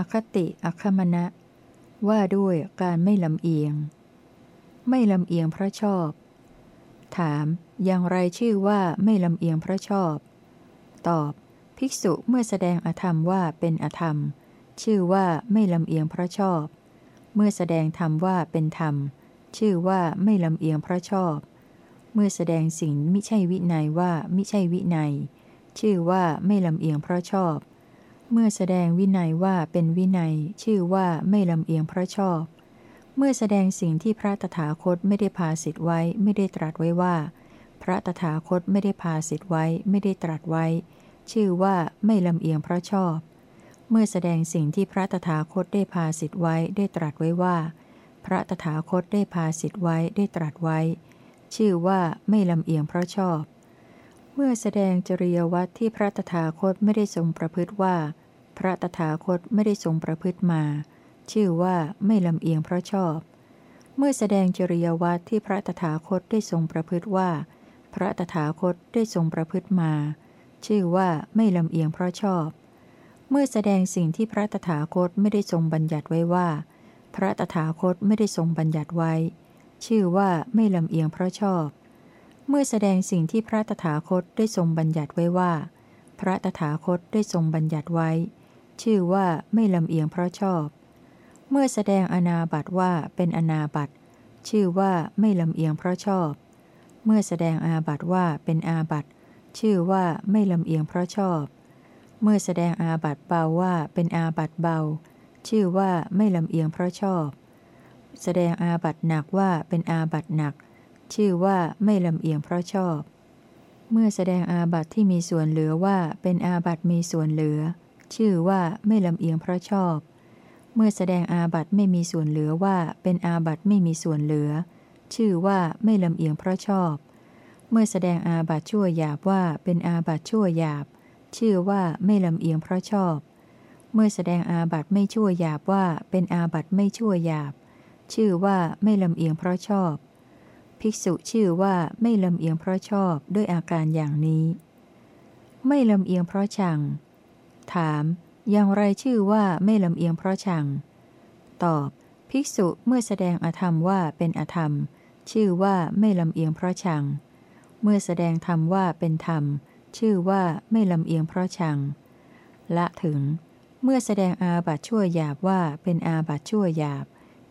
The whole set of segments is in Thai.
อคติอคมณะ ว่าด้วยการไม่ลำเอียง ไม่ลำเอียงพระชอบ ถาม อย่างไรชื่อว่าไม่ลำเอียงพระชอบ ตอบ ภิกษุเมื่อแสดงอธรรมว่าเป็นอธรรม ชื่อว่าไม่ลำเอียงพระชอบ เมื่อแสดงธรรมว่าเป็นธรรม ชื่อว่าไม่ลำเอียงพระชอบ เมื่อแสดงสิ่งมิใช่วินัยว่ามิใช่วินัย ชื่อว่าไม่ลำเอียงพระชอบ เมื่อแสดงวินัยว่าเป็นวินัย ชื่อว่าไม่ลำเอียงเพราะชอบ เมื่อแสดงสิ่งที่พระตถาคตไม่ได้พาสิทธไว้ไม่ได้ตรัสไว้ว่า พระตถาคตไม่ได้พาสิทธไว้ไม่ได้ตรัสไว้ ชื่อว่าไม่ลำเอียงเพราะชอบ เมื่อแสดงสิ่งที่พระตถาคตได้พาสิทธไว้ได้ตรัสไว้ว่า พระตถาคตได้พาสิทธไว้ได้ตรัสไว้ ชื่อว่าไม่ลำเอียงเพราะชอบ มื่อแสดงจริยวัตรที่พระตถาคตไม่ได้ทรงประพฤติว่า พระตถาคตไม่ได้ทรงประพฤติมา ชื่อว่าไม่ลำเอียงเพราะชอบ เมื่อแสดงจริยวัตรที่พระตถาคตได้ทรงประพฤติว่า พระตถาคตได้ทรงประพฤติมา ชื่อว่าไม่ลำเอียงเพราะชอบ เมื่อแสดงสิ่งที่พระตถาคตไม่ได้ทรงบัญญัติไว้ว่า พระตถาคตไม่ได้ทรงบัญญัติไว้ ชื่อว่าไม่ลำเอียงเพราะชอบ เมื่อแสดงสิ่งที่พระตถาคตได้ทรงบัญญัติไว้ว่า พระตถาคตได้ทรงบัญญัติไว้ ชื่อว่าไม่ลำเอียงเพราะชอบ เมื่อแสดงอนาบัตว่าเป็นอนาบัตชื่อว่าไม่ลำเอียงเพราะชอบ เมื่อแสดงอาบัตว่าเป็นอาบัตชื่อว่าไม่ลำเอียงเพราะชอบ เมื่อแสดงอาบัตเบาว่าเป็นอาบัตเบา ชื่อว่าไม่ลำเอียงเพราะชอบ แสดงอาบัตหนักว่าเป็นอาบัตหนัก ชื่อว่าไม่ลำเอียงเพราะชอบ เมื่อแสดงอาบัตที่มีส่วนเหลือว่าเป็นอาบัตมีส่วนเหลือ ชื่อว่าไม่ลำเอียงเพราะชอบ เมื่อแสดงอาบัตไม่มีส่วนเหลือว่าเป็นอาบัตไม่มีส่วนเหลือ ชื่อว่าไม่ลำเอียงเพราะชอบ เมื่อแสดงอาบัตชั่วหยาบว่าเป็นอาบัตชั่วหยาบ ชื่อว่าไม่ลำเอียงเพราะชอบ เมื่อแสดงอาบัตไม่ชั่วหยาบว่าเป็นอาบัตไม่ชั่วหยาบ ชื่อว่าไม่ลำเอียงเพราะชอบ ภิกษุชื่อว่าไม่ลำเอียงเพราะชอบด้วยอาการอย่างนี้ ไม่ลำเอียงเพราะชัง ถาม อย่างไรชื่อว่าไม่ลำเอียงเพราะชัง ตอบ ภิกษุเมื่อแสดงอธรรมว่าเป็นอธรรม ชื่อว่าไม่ลำเอียงเพราะชัง เมื่อแสดงธรรมว่าเป็นธรรม ชื่อว่าไม่ลำเอียงเพราะชัง ละถึง เมื่อแสดงอาบัตชั่วหยาบว่าเป็นอาบัตชั่วหยาบ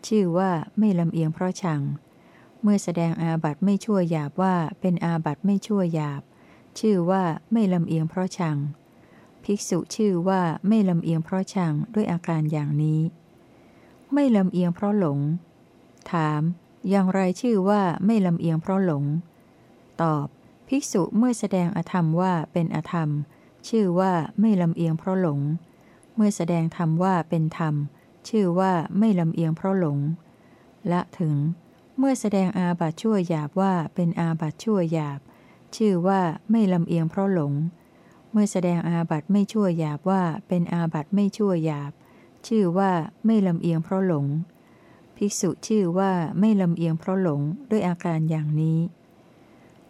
ชื่อว่าไม่ลำเอียงเพราะชัง เมื่อแสดงอาบัตไม่ชั่วหยาบว่าเป็นอาบัตไม่ชั่วหยาบ ชื่อว่าไม่ลำเอียงเพราะชัง ภิกษุชื่อว่าไม่ลำเอียงเพราะชังด้วยอาการอย่างนี้ ไม่ลำเอียงเพราะหลง ถาม อย่างไรชื่อว่าไม่ลำเอียงเพราะหลง ตอบ ภิกษุเมื่อแสดงอธรรมว่าเป็นอธรรม ชื่อว่าไม่ลำเอียงเพราะหลง เมื่อแสดงธรรมว่าเป็นธรรม ชื่อว่าไม่ลำเอียงเพราะหลง ละถึง เมื่อแสดงอาบัตชั่วหยาบว่าเป็นอาบัตชั่วหยาบ ชื่อว่าไม่ลำเอียงเพราะหลง เมื่อแสดงอาบัตไม่ชั่วหยาบว่าเป็นอาบัตไม่ชั่วหยาบ ชื่อว่าไม่ลำเอียงเพราะหลง ภิกษุชื่อว่าไม่ลำเอียงเพราะหลงด้วยอาการอย่างนี้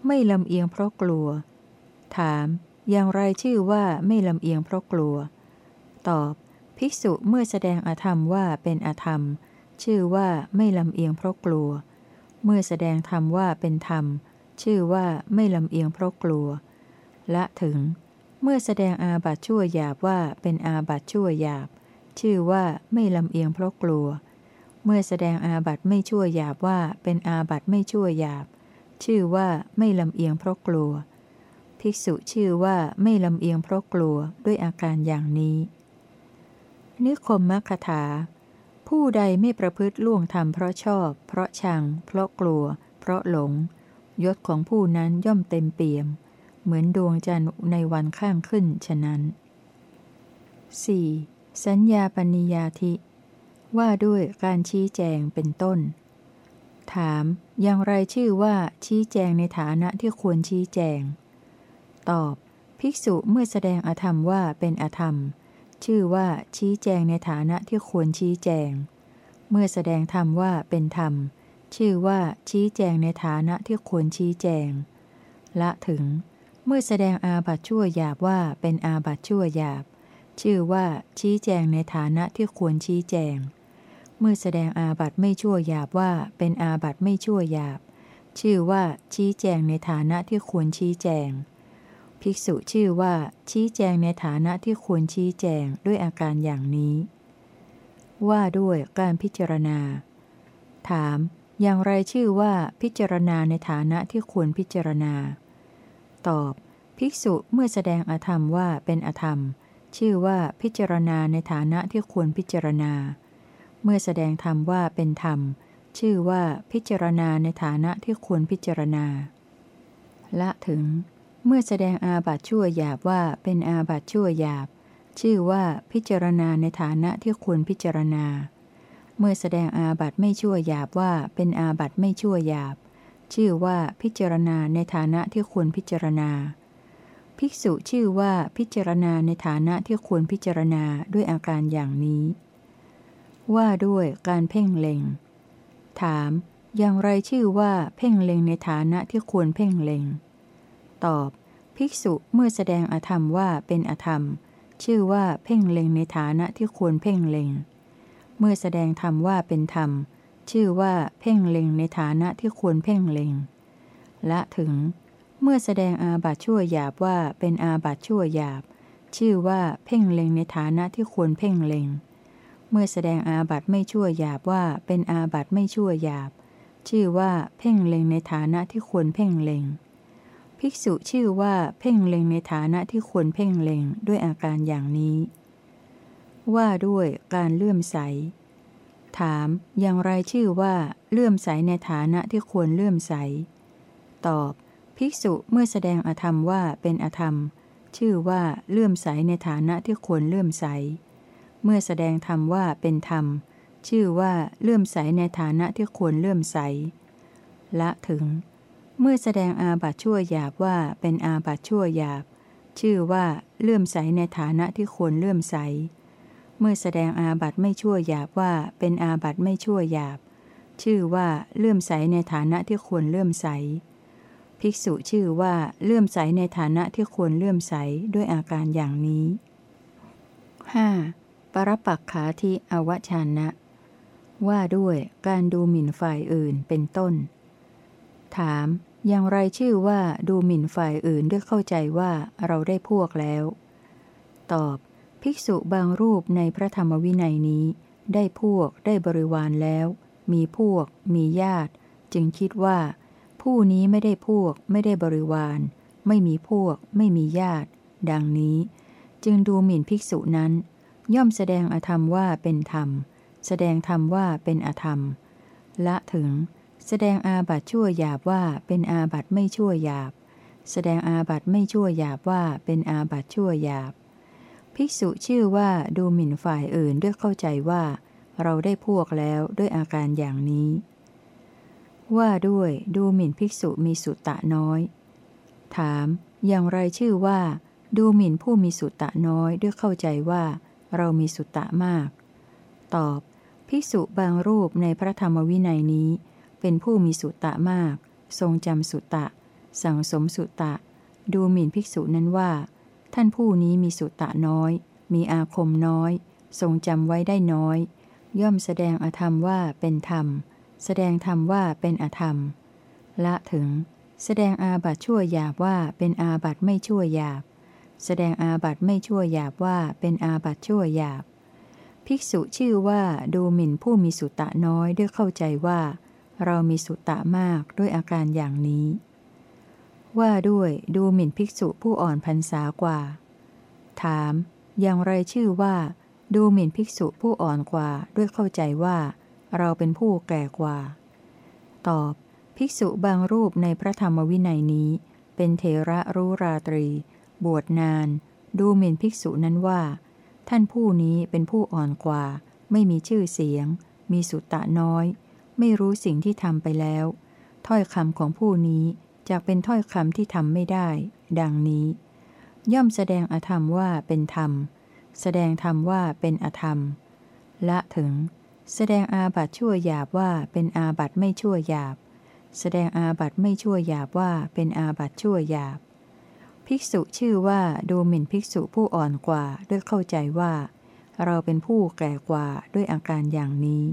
ไม่ลำเอียงเพราะกลัว ถาม อย่างไรชื่อว่าไม่ลำเอียงเพราะกลัว ตอบ ภิกษุเมื่อแสดงอธรรมว่าเป็นอธรรม ชื่อว่าไม่ลำเอียงเพราะกลัว เมื่อแสดงธรรมว่าเป็นธรรม ชื่อว่าไม่ลำเอียงเพราะกลัว ละถึง เมื่อแสดงอาบัตชั่วหยาบว่าเป็นอาบัตชั่วหยาบ ชื่อว่าไม่ลำเอียงเพราะกลัว เมื่อแสดงอาบัตไม่ชั่วหยาบว่าเป็นอาบัตไม่ชั่วหยาบ ชื่อว่าไม่ลำเอียงเพราะกลัว ภิกษุชื่อว่าไม่ลำเอียงเพราะกลัวด้วยอาการอย่างนี้ นิคมมคถา ผู้ใดไม่ประพฤติล่วงธรรมเพราะชอบ เพราะชัง เพราะกลัว เพราะหลง ยศของผู้นั้นย่อมเต็มเปี่ยม เหมือนดวงจันทร์ในวันข้างขึ้นฉะนั้น 4. สัญญาปณิยาธิ ว่าด้วยการชี้แจงเป็นต้น ถาม อย่างไรชื่อว่าชี้แจงในฐานะที่ควรชี้แจง ตอบ ภิกษุเมื่อแสดงอธรรมว่าเป็นอธรรม ชื่อว่าชี้แจงในฐานะที่ควรชี้แจง เมื่อแสดงธรรมว่าเป็นธรรม ชื่อว่าชี้แจงในฐานะที่ควรชี้แจง ละถึง เมื่อแสดงอาบัตชั่วหยาบว่าเป็นอาบัตชั่วหยาบ ชื่อว่าชี้แจงในฐานะที่ควรชี้แจง เมื่อแสดงอาบัตไม่ชั่วหยาบว่าเป็นอาบัตไม่ชั่วหยาบ ชื่อว่าชี้แจงในฐานะที่ควรชี้แจง ภิกษุชื่อว่าชี้แจงในฐานะที่ควรชี้แจงด้วยอาการอย่างนี้ ว่าด้วยการพิจารณา ถาม อย่างไรชื่อว่าพิจารณาในฐานะที่ควรพิจารณา ตอบ ภิกษุเมื่อแสดงอธรรมว่าเป็นอธรรม ชื่อว่าพิจารณาในฐานะที่ควรพิจารณา เมื่อแสดงธรรมว่าเป็นธรรม ชื่อว่าพิจารณาในฐานะที่ควรพิจารณา ละถึง เมื่อแสดงอาบัตชั่วหยาบว่าเป็นอาบัตชั่วหยาบ ชื่อว่าพิจารณาในฐานะที่ควรพิจารณา เมื่อแสดงอาบัตไม่ชั่วหยาบว่าเป็นอาบัตไม่ชั่วหยาบ ชื่อว่าพิจารณาในฐานะที่ควรพิจารณา ภิกษุชื่อว่าพิจารณาในฐานะที่ควรพิจารณาด้วยอาการอย่างนี้ ว่าด้วยการเพ่งเล็ง ถาม อย่างไรชื่อว่าเพ่งเล็งในฐานะที่ควรเพ่งเล็ง ตอบ ภิกษุเมื่อแสดงอธรรมว่าเป็นอธรรม ชื่อว่าเพ่งเล็งในฐานะที่ควรเพ่งเล็ง เมื่อแสดงธรรมว่าเป็นธรรม ชื่อว่าเพ่งเล็งในฐานะที่ควรเพ่งเล็ง ละถึง เมื่อแสดงอาบัตชั่วหยาบว่าเป็นอาบัตชั่วหยาบ ชื่อว่าเพ่งเล็งในฐานะที่ควรเพ่งเล็ง เมื่อแสดงอาบัตไม่ชั่วหยาบว่าเป็นอาบัตไม่ชั่วหยาบ ชื่อว่าเพ่งเล็งในฐานะที่ควรเพ่งเล็ง ภิกษุชื่อว่าเพ่งเล็งในฐานะที่ควรเพ่งเล็งด้วยอาการอย่างนี้ ว่าด้วยการเลื่อมใส ถามอย่างไรชื่อว่าเลื่อมใสในฐานะที่ควรเลื่อมใส ตอบ ภิกษุเมื่อแสดงอธรรมว่าเป็นอธรรม ชื่อว่าเลื่อมใสในฐานะที่ควรเลื่อมใส เมื่อแสดงธรรมว่าเป็นธรรม ชื่อว่าเลื่อมใสในฐานะที่ควรเลื่อมใส ละถึง เมื่อแสดงอาบัตชั่วหยาบว่าเป็นอาบัตชั่วหยาบ ชื่อว่าเลื่อมใสในฐานะที่ควรเลื่อมใส เมื่อแสดงอาบัตไม่ชั่วหยาบว่าเป็นอาบัตไม่ชั่วหยาบ ชื่อว่าเลื่อมใสในฐานะที่ควรเลื่อมใส ภิกษุชื่อว่าเลื่อมใสในฐานะที่ควรเลื่อมใสด้วยอาการอย่างนี้ 5. ปรปักขาที่อวชานะ ว่าด้วยการดูหมิ่นฝ่ายอื่นเป็นต้น ถาม อย่างไรชื่อว่าดูหมิ่นฝ่ายอื่นด้วยเข้าใจว่าเราได้พวกแล้ว ตอบ ภิกษุบางรูปในพระธรรมวินัยนี้ ได้พวกได้บริวารแล้ว มีพวก มีญาติ จึงคิดว่า ผู้นี้ไม่ได้พวก ไม่ได้บริวาร ไม่มีพวก ไม่มีญาติ ดังนี้ จึงดูหมิ่นภิกษุนั้น ย่อมแสดงอธรรมว่าเป็นธรรม แสดงธรรมว่าเป็นอธรรม ละถึง แสดงอาบัตชั่วหยาบว่าเป็นอาบัตไม่ชั่วหยาบ แสดงอาบัตไม่ชั่วหยาบว่าเป็นอาบัตชั่วหยาบ ภิกษุชื่อว่าดูหมิ่นฝ่ายอื่นด้วยเข้าใจว่า เราได้พวกแล้วด้วยอาการอย่างนี้ ว่าด้วยดูหมิ่นภิกษุมีสุตตะน้อย ถาม อย่างไรชื่อว่า ดูหมิ่นผู้มีสุตตะน้อยด้วยเข้าใจว่า เรามีสุตตะมาก ตอบ ภิกษุบางรูปในพระธรรมวินัยนี้ เป็นผู้มีสุตตะมาก ทรงจำสุตตะ สั่งสมสุตตะ ดูหมิ่นภิกษุนั้นว่า ท่านผู้นี้มีสุตตะน้อย มีอาคมน้อย ทรงจำไว้ได้น้อย ย่อมแสดงอธรรมว่าเป็นธรรม แสดงธรรมว่าเป็นอธรรม ละถึง แสดงอาบัตชั่วหยาบว่าเป็นอาบัตไม่ชั่วหยาบ แสดงอาบัตไม่ชั่วหยาบว่าเป็นอาบัตชั่วหยาบ ภิกษุชื่อว่าดูหมิ่นผู้มีสุตะน้อยด้วยเข้าใจว่า เรามีสุตะมากด้วยอาการอย่างนี้ ว่าด้วยดูหมิ่นภิกษุผู้อ่อนพรรษากว่า ถาม อย่างไรชื่อว่า ดูหมิ่นภิกษุผู้อ่อนกว่าด้วยเข้าใจว่า เราเป็นผู้แก่กว่า ตอบ ภิกษุบางรูปในพระธรรมวินัยนี้ เป็นเทระรู้ราตรี บวชนาน ดูหมิ่นภิกษุนั้นว่า ท่านผู้นี้เป็นผู้อ่อนกว่า ไม่มีชื่อเสียง มีสุตตะน้อย ไม่รู้สิ่งที่ทำไปแล้ว ถ้อยคำของผู้นี้จะเป็นถ้อยคำที่ทำไม่ได้ ดังนี้ ย่อมแสดงอธรรมว่าเป็นธรรม แสดงธรรมว่าเป็นอธรรม ละถึง แสดงอาบัตชั่วหยาบว่าเป็นอาบัตไม่ชั่วหยาบ แสดงอาบัตไม่ชั่วหยาบว่าเป็นอาบัตชั่วหยาบ ภิภิกษุชื่อว่าดูหมิ่นภิกษุผู้อ่อนกว่าด้วยเข้าใจว่า เราเป็นผู้แก่กว่าด้วยอาการอย่างนี้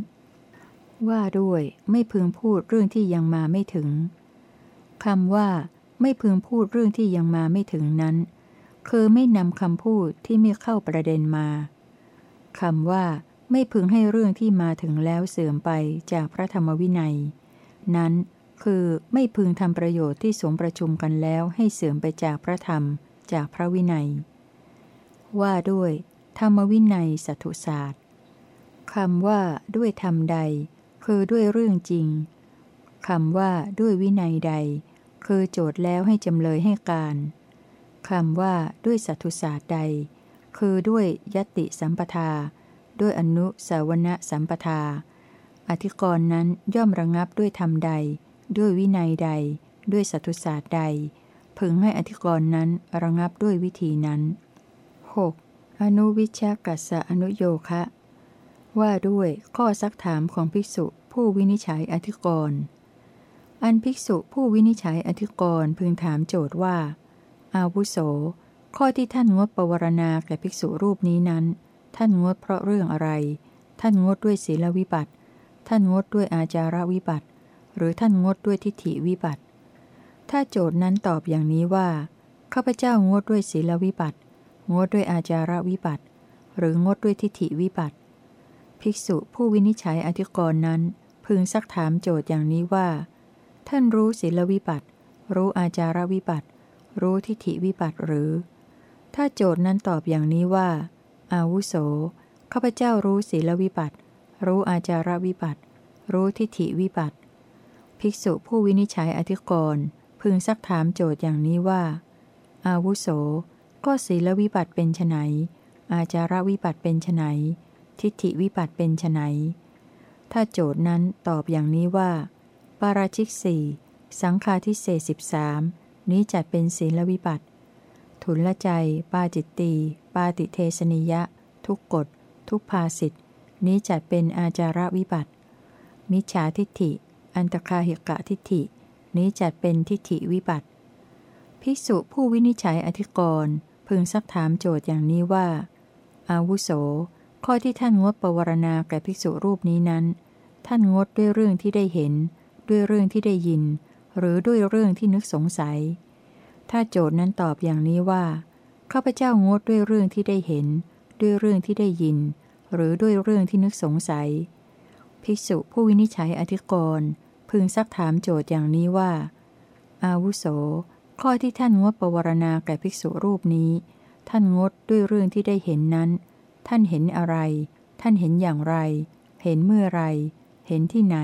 ว่าด้วยไม่พึงพูดเรื่องที่ยังมาไม่ถึงคำว่า ไม่พึงพูดเรื่องที่ยังมาไม่ถึงนั้น คือไม่นำคำพูดที่ไม่เข้าประเด็นมาคำว่า ไม่พึงให้เรื่องที่มาถึงแล้วเสื่อมไปจากพระธรรมวินัย นั้นคือไม่พึงทำประโยชน์ที่สมประชุมกันแล้วให้เสื่อมไปจากพระธรรมจากพระวินัย ว่าด้วย ธรรมวินัยสัตุศาสตร์คำว่าด้วยธรรมใด คือด้วยเรื่องจริงคำว่าด้วยวินัยใด คือโจทย์แล้วให้จำเลยให้การคำว่าด้วยสัตุศาสตร์ใด คือด้วยยติสัมปทา ด้วยอนุสาวณสัมปทา อธิกรณ์นั้นย่อมระงับด้วยธรรมใด ด้วยวินัยใด ด้วยสัตุศาสตร์ใด พึงให้อธิกรณ์นั้นระงับด้วยวิธีนั้น 6. อนุวิชากัสะอนุโยคะ ว่าด้วยข้อซักถามของภิกษุ ผู้วินิจฉัยอธิกรณ์ อันภิกษุผู้วินิจฉัยอธิกรณ์พึงถามโจทย์ว่า อาวุโส ข้อที่ท่านงดปวารณาแก่ภิกษุรูปนี้นั้น ท่านงดเพราะเรื่องอะไร ท่านงดด้วยศีลวิบัติ ท่านงดด้วยอาจาระวิบัติ หรือท่านงดด้วยทิฏฐิวิบัติ ถ้าโจทย์นั้นตอบอย่างนี้ว่า ข้าพเจ้างดด้วยศีลวิบัติ งดด้วยอาจาระวิบัติ หรืองดด้วยทิฏฐิวิบัติภิกษุผู้วินิจฉัยอธิกรณ์นั้น พึงซักถามโจทย์อย่างนี้ว่า ท่านรู้ศีลวิบัติ รู้อาจารวิบัติ รู้ทิฏฐิวิบัติหรือ ถ้าโจทย์นั้นตอบอย่างนี้ว่า อาวุโสข้าพเจ้ารู้ศีลวิบัติ รู้อาจารวิบัติ รู้ทิฏฐิวิบัติ ภิกษุผู้วินิจฉัยอธิกรณ์พึงซักถามโจทย์อย่างนี้ว่า อาวุโส ก็ศีลวิบัติเป็นไนอาจารวิบัติเป็นไนทิฏฐิวิบัติเป็นไน ถ้าโจทย์นั้นตอบอย่างนี้ว่า ปาราชิกสี่สังฆาทิเศษสิบสามนี้จัดเป็นศีลวิบัติ ทุนละใจ ปาจิตตี ปาติเทสนิยะ ทุกกฎ ทุกภาสิทธินี้จัดเป็นอาจาระวิบัติ มิจฉาทิฏฐิ อันตคาหิกะทิฏฐิ นี้จัดเป็นทิฏฐิวิบัติ ภิกษุผู้วินิจฉัยอธิกรณ์พึงซักถามโจทย์อย่างนี้ว่า อาวุโส ข้อที่ท่านงดปวารณาแก่ภิกษุรูปนี้นั้น ท่านงดด้วยเรื่องที่ได้เห็น ด้วยเรื่องที่ได้ยิน หรือด้วยเรื่องที่นึกสงสัย ถ้าโจทย์นั้นตอบอย่างนี้ว่าข้าพเจ้างดด้วยเรื่องที่ได้เห็น ด้วยเรื่องที่ได้ยิน หรือด้วยเรื่องที่นึกสงสัย ภิกษุผู้วินิจฉัยอธิกรณ์พึงซักถามโจทย์อย่างนี้ว่า อาวุโส ข้อที่ท่านงดปวารณาแก่ภิกษุรูปนี้ ท่านงดด้วยเรื่องที่ได้เห็นนั้น ท่านเห็นอะไร ท่านเห็นอย่างไร เห็นเมื่อไร เห็นที่ไหน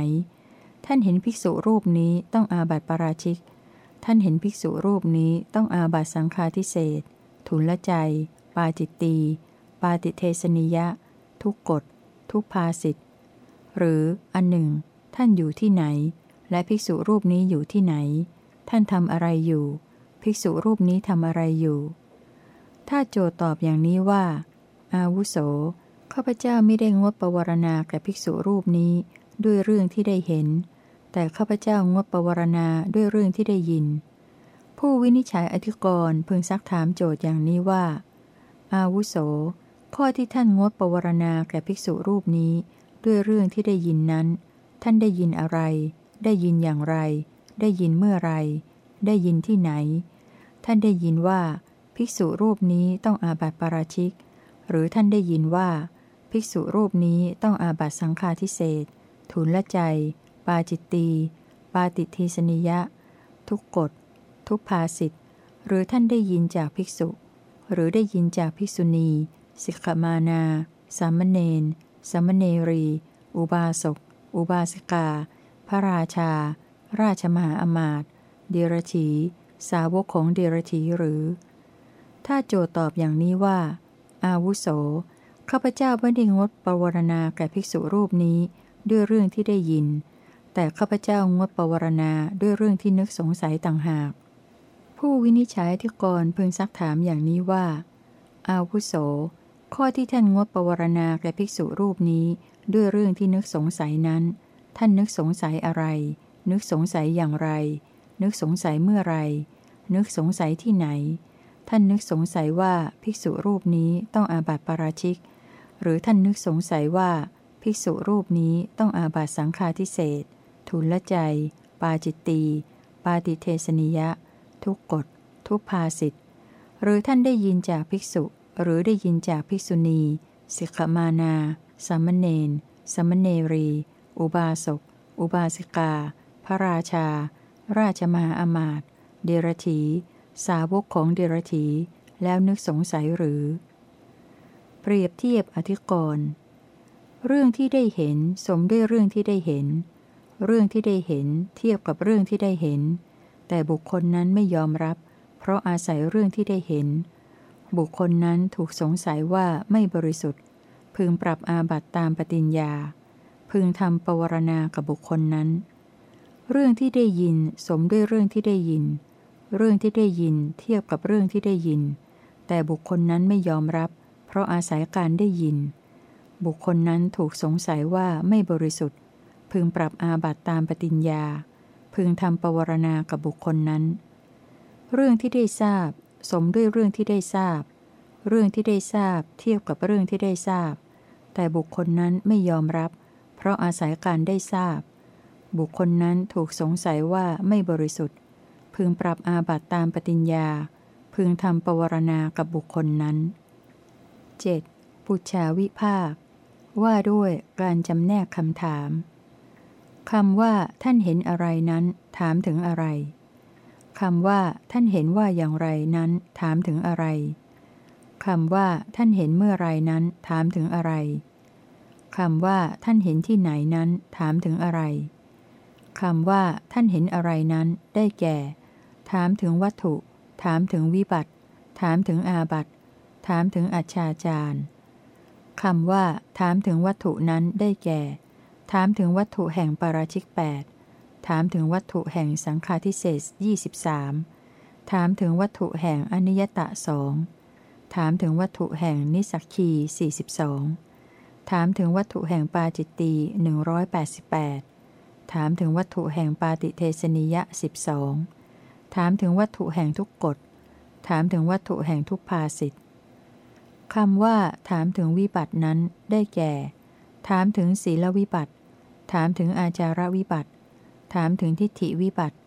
ท่านเห็นภิกษุรูปนี้ต้องอาบัติปราชิก ท่านเห็นภิกษุรูปนี้ต้องอาบัติสังฆาทิเศษทุนละใจ ปาจิตตี ปาติเทสนิยะ ทุกกฎ ทุกภาสิทธ์หรืออันหนึ่ง ท่านอยู่ที่ไหน และภิกษุรูปนี้อยู่ที่ไหน ท่านทำอะไรอยู่ ภิกษุรูปนี้ทำอะไรอยู่ ถ้าโจตอบอย่างนี้ว่า อาวุโส ข้าพเจ้าไม่ได้งดปวารณาแก่ภิกษุรูปนี้ ด้วยเรื่องที่ได้เห็น แต่ข้าพเจ้างดปวารณาด้วยเรื่องที่ได้ยิน ผู้วินิจฉัยอธิกรณ์พึงซักถามโจทย์อย่างนี้ว่า อาวุโส ข้อที่ท่านงดปวารณาแก่ภิกษุรูปนี้ ด้วยเรื่องที่ได้ยินนั้น ท่านได้ยินอะไร ได้ยินอย่างไร ได้ยินเมื่อไร ได้ยินที่ไหน ท่านได้ยินว่า ภิกษุรูปนี้ต้องอาบัติปาราชิก หรือท่านได้ยินว่า ภิกษุรูปนี้ต้องอาบัตสังฆาทิเศษทุนละใจ ปาจิตตี ปาติทีสนิยะ ทุกกฎ ทุกภาสิทธ์หรือท่านได้ยินจากภิกษุ หรือได้ยินจากภิกษุณี สิกขมานา สามเณร สามเณรี อุบาสก อุบาสิกา พระราชา ราชมหาอมาตย์เดรธีสาวกของเดรธีหรือ ถ้าโจตอบอย่างนี้ว่า อาวุโส ข้าพเจ้าไม่ได้งดปวารณาแก่ภิกษุรูปนี้ด้วยเรื่องที่ได้ยิน แต่ข้าพเจ้างดปวารณาด้วยเรื่องที่นึกสงสัยต่างหาก ผู้วินิจฉัยที่กรพึงซักถามอย่างนี้ว่า อาวุโส ข้อที่ท่านงดปวารณาแก่ภิกษุรูปนี้ด้วยเรื่องที่นึกสงสัยนั้น ท่านนึกสงสัยอะไร นึกสงสัยอย่างไร นึกสงสัยเมื่อไร นึกสงสัยที่ไหน ท่านนึกสงสัยว่าภิกษุรูปนี้ต้องอาบัติปาราชิก หรือท่านนึกสงสัยว่า ภิกษุรูปนี้ต้องอาบัติสังฆาทิเศษทุลใจ ปาจิตตี ปาติเทสนิยะ ทุกกฎ ทุกภาสิทธ์หรือท่านได้ยินจากภิกษุ หรือได้ยินจากภิกษุณี สิกขมานา สามเณรสมเนรี อุบาสก อุบาสิกา พระราชา ราชมหาอมาตย์เดรธี สาวกของเดรธีแล้วนึกสงสัยหรือ เปรียบเทียบอธิกรณ์เรื่องที่ได้เห็นสมด้วยเรื่องที่ได้เห็น เรื่องที่ได้เห็นเทียบกับเรื่องที่ได้เห็น แต่บุคคลนั้นไม่ยอมรับ เพราะอาศัยเรื่องที่ได้เห็น บุคคลนั้นถูกสงสัยว่าไม่บริสุทธิ์ พึงปรับอาบัตตามปฏิญญา พึงทำปวารณากับบุคคลนั้น เรื่องที่ได้ยินสมด้วยเรื่องที่ได้ยิน เรื่องที่ได้ยินเทียบกับเรื่องที่ได้ยิน แต่บุคคลนั้นไม่ยอมรับ เพราะอาศัยการได้ยิน บุคคลนั้นถูกสงสัยว่าไม่บริสุทธิ์ พึงปรับอาบัตตามปฏิญญา พึงทำปวารณากับบุคคลนั้น เรื่องที่ได้ทราบ สมด้วยเรื่องที่ได้ทราบ เรื่องที่ได้ทราบ เทียบกับเรื่องที่ได้ทราบ แต่บุคคลนั้นไม่ยอมรับ เพราะอาศัยการได้ทราบ บุคคลนั้นถูกสงสัยว่าไม่บริสุทธิ์ พึงปรับอาบัตตามปฏิญญา พึงทำปวารณากับบุคคลนั้น 7. ปุจชาวิภาค ว่าด้วยการจำแนกคำถามคำว่าท่านเห็นอะไรนั้นถามถึงอะไรคำว่าท่านเห็นว่าอย่างไรนั้นถามถึงอะไรคำว่าท่านเห็นเมื่อไรนั้นถามถึงอะไรคำว่าท่านเห็นที่ไหนนั้นถามถึงอะไรคำว่าท่านเห็นอะไรนั้นได้แก่ ถามถึงวัตถุ ถามถึงวิบัติ ถามถึงอาบัติ ถามถึงอัจฉาจารคำว่า ถามถึงวัตถุนั้นได้แก่ ถามถึงวัตถุแห่งปาราชิก 8 ถามถึงวัตถุแห่งสังฆาทิเศษ23 ถามถึงวัตถุแห่งอนิยตะสองถามถึงวัตถุแห่งนิสักคี 42 ถามถึงวัตถุแห่งปาจิตตี188 ถามถึงวัตถุแห่งปาติเทสนิยะ 12 ถามถึงวัตถุแห่งทุกกฎ ถามถึงวัตถุแห่งทุกภาสิทธคำว่า ถามถึงวิบัตินั้นได้แก่ ถามถึงศีลวิบัติ ถามถึงอาจารวิบัติ ถามถึงทิฏฐิวิบัติ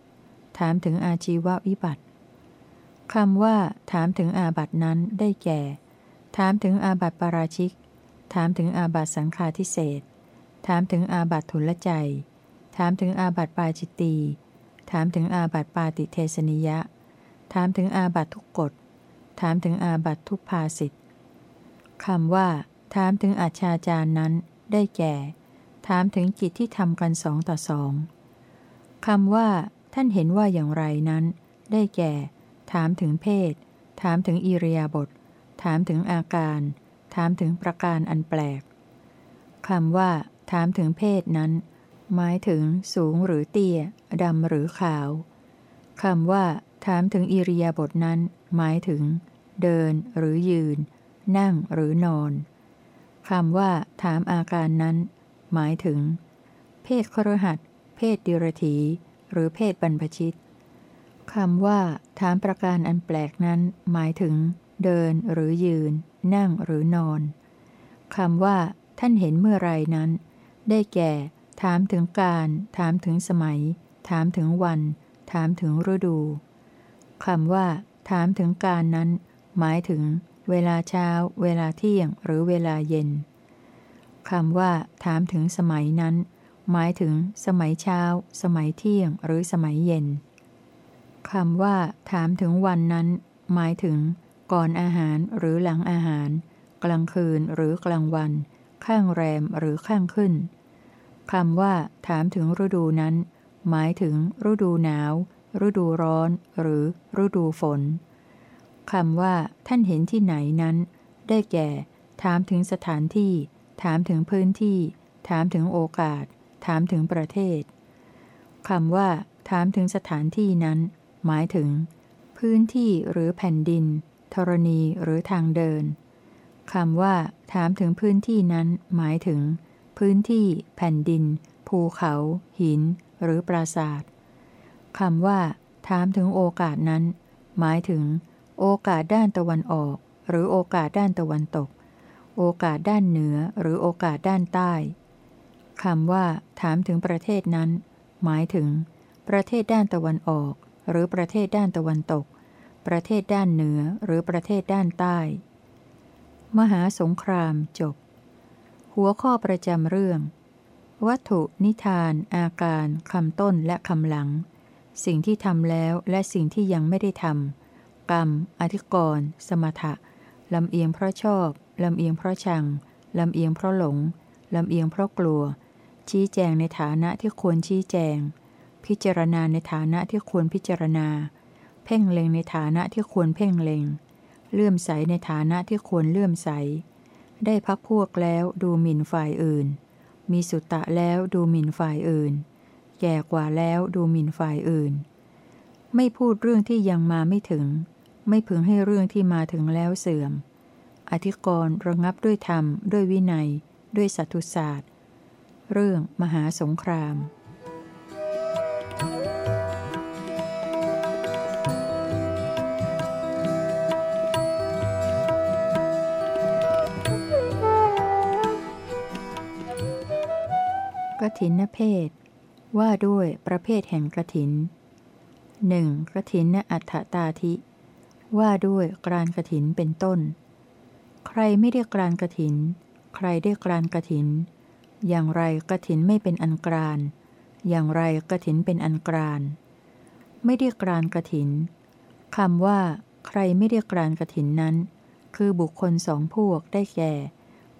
ถามถึงอาชีววิบัติคำว่า ถามถึงอาบัตินั้นได้แก่ ถามถึงอาบัติปราชิก ถามถึงอาบัติสังฆาทิเศษถามถึงอาบัติทุลใจ ถามถึงอาบัติปาจิตตี ถามถึงอาบัติปาติเทสนิยะ ถามถึงอาบัติทุกกฎ ถามถึงอาบัติทุกภาสิทธคำว่า ถามถึงอาชาจารนั้น ได้แก่ ถามถึงกิจที่ทำกันสองต่อสองคำว่า ท่านเห็นว่าอย่างไรนั้น ได้แก่ ถามถึงเพศ ถามถึงอิริยาบถถามถึงอาการ ถามถึงประการอันแปลกคำว่า ถามถึงเพศนั้น หมายถึงสูงหรือเตี้ย ดำหรือขาวคำว่า ถามถึงอิริยาบถนั้น หมายถึง เดินหรือยืน นั่งหรือนอนคำว่า ถามอาการนั้น หมายถึง เพศครหัสเพศดิรถีหรือเพศบรรพชิตคำว่า ถามประการอันแปลกนั้น หมายถึง เดินหรือยืน นั่งหรือนอนคำว่า ท่านเห็นเมื่อไรนั้น ได้แก่ ถามถึงการ ถามถึงสมัย ถามถึงวัน ถามถึงฤดูคำว่า ถามถึงการนั้น หมายถึง เวลาเช้า เวลาเที่ยง หรือเวลาเย็นคำว่า ถามถึงสมัยนั้น หมายถึง สมัยเช้า สมัยเที่ยง หรือสมัยเย็นคำว่า ถามถึงวันนั้น หมายถึง ก่อนอาหารหรือหลังอาหาร กลางคืนหรือกลางวัน ข้างแรมหรือข้างขึ้น คำว่า ถามถึงฤดูนั้น หมายถึง ฤดูหนาว ฤดูร้อน หรือ ฤดูฝนคำว่า ท่านเห็นที่ไหนนั้น ได้แก่ ถามถึงสถานที่ ถามถึงพื้นที่ ถามถึงโอกาส ถามถึงประเทศคำว่า ถามถึงสถานที่นั้น หมายถึง พื้นที่หรือแผ่นดินธรณีหรือทางเดินคำว่า ถามถึงพื้นที่นั้น หมายถึง พื้นที่ แผ่นดิน ภูเขา หิน หรือปราสาทคำว่า ถามถึงโอกาสนั้น หมายถึง โอกาสด้านตะวันออก หรือโอกาสด้านตะวันตก โอกาสด้านเหนือ หรือโอกาสด้านใต้คำว่า ถามถึงประเทศนั้น หมายถึง ประเทศด้านตะวันออก หรือประเทศด้านตะวันตก ประเทศด้านเหนือ หรือประเทศด้านใต้ มหาสงครามจบ หัวข้อประจำเรื่อง วัตถุ นิทาน อาการคำต้นและคำหลัง สิ่งที่ทำแล้วและสิ่งที่ยังไม่ได้ทำกรรม อธิกรณ์สมถะลำเอียงเพราะชอบลำเอียงเพราะชังลำเอียงเพราะหลงลำเอียงเพราะกลัว ชี้แจงในฐานะที่ควรชี้แจง พิจารณาในฐานะที่ควรพิจารณา เพ่งเล็งในฐานะที่ควรเพ่งเล็ง เลื่อมใสในฐานะที่ควรเลื่อมใส ได้พักพวกแล้วดูหมิ่นฝ่ายอื่น มีสุตตะแล้วดูหมิ่นฝ่ายอื่น แก่กว่าแล้วดูหมิ่นฝ่ายอื่น ไม่พูดเรื่องที่ยังมาไม่ถึง ไม่พึงให้เรื่องที่มาถึงแล้วเสื่อม อธิกรณ์ระงับด้วยธรรม ด้วยวินัย ด้วยสัตุศาสตร์ เรื่องมหาสงคราม ถินเพศว่าด้วยประเภทแห่งกถินหนึ่งกถินนอัฏฐตาธิ ว่าด้วยกรานกถินเป็นต้น ใครไม่ได้กรานกถิน ใครได้กรานกถิน อย่างไรกระถินไม่เป็นอันกราน อย่างไรกระถินเป็นอันกราน ไม่ได้กรานกระถินคำว่า ใครไม่ได้กรานกระถินนั้น คือบุคคลสองพวกได้แก่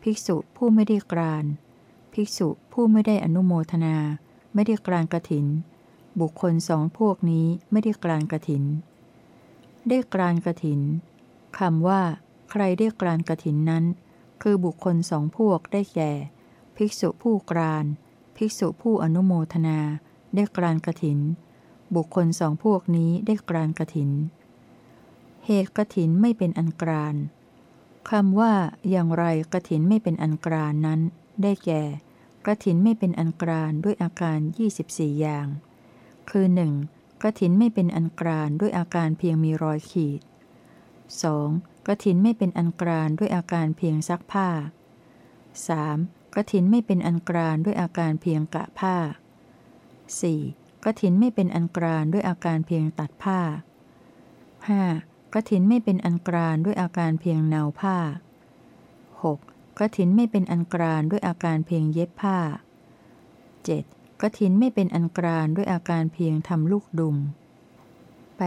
ภิกษุผู้ไม่ได้กราน ภิกษุผู้ไม่ได้อนุโมทนา ไม่ได้กรานกระถิน บุคคลสองพวกนี้ไม่ได้กรานกระถิน ได้กรานกระถินคำว่า ใครได้กรานกระถินนั้น คือบุคคลสองพวกได้แก่ ภิกษุผู้กรานภิกษุผู้อนุโมทนา ได้กรานกระถิน บุคคลสองพวกนี้ได้กรานกระถิน เหตุกระถินไม่เป็นอันกรานคำว่าอย่างไรกระถินไม่เป็นอันกรานนั้น ได้แก่ กระถินไม่เป็นอันกรานด้วยอาการ 24 อย่าง คือ 1. กระถินไม่เป็นอันกรานด้วยอาการเพียงมีรอยขีด 2. กระถินไม่เป็นอันกรานด้วยอาการเพียงซักผ้า 3. กระถินไม่เป็นอันกรานด้วยอาการเพียงกะผ้า 4. กระถินไม่เป็นอันกรานด้วยอาการเพียงตัดผ้า 5. กระถินไม่เป็นอันกรานด้วยอาการเพียงเนาผ้า 6. กถินไม่เป็นอันกรานด้วยอาการเพียงเย็บผ้า 7. กถินไม่เป็นอันกรานด้วยอาการเพียงทำลูกดุม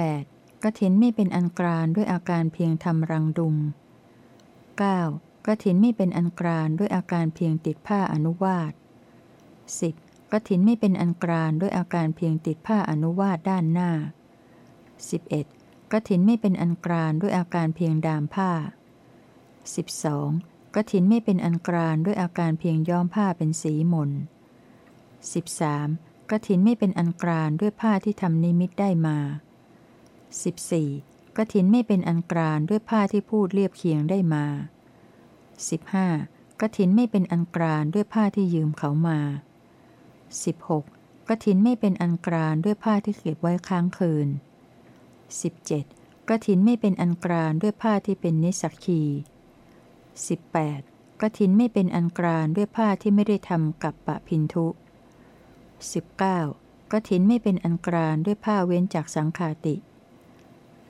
8. กถินไม่เป็นอันกรานด้วยอาการเพียงทำรังดุม 9. กถินไม่เป็นอันกรานด้วยอาการเพียงติดผ้าอนุวาต 10. กถินไม่เป็นอันกรานด้วยอาการเพียงติดผ้าอนุวาตด้านหน้า 11. กถินไม่เป็นอันกรานด้วยอาการเพียงดามผ้า 12. กระถินไม่เป็นอันกรานด้วยอาการเพียงย้อมผ้าเป็นสีมน 13. กระถินไม่เป็นอันกรานด้วยผ้าที่ทำนิมิตได้มา 14. กระถินไม่เป็นอันกรานด้วยผ้าที่พูดเรียบเคียงได้มา 15. กระถินไม่เป็นอันกรานด้วยผ้าที่ยืมเขามา 16. กระถินไม่เป็นอันกรานด้วยผ้าที่เก็บไว้ค้างคืน 17. กระถินไม่เป็นอันกรานด้วยผ้าที่เป็นนิสักคี 18. กระถินไม่เป็นอันกรานด้วยผ้าที่ไม่ได้ทำกับปะพินทุ 19. กระถินไม่เป็นอันกรานด้วยผ้าเว้นจากสังขาติ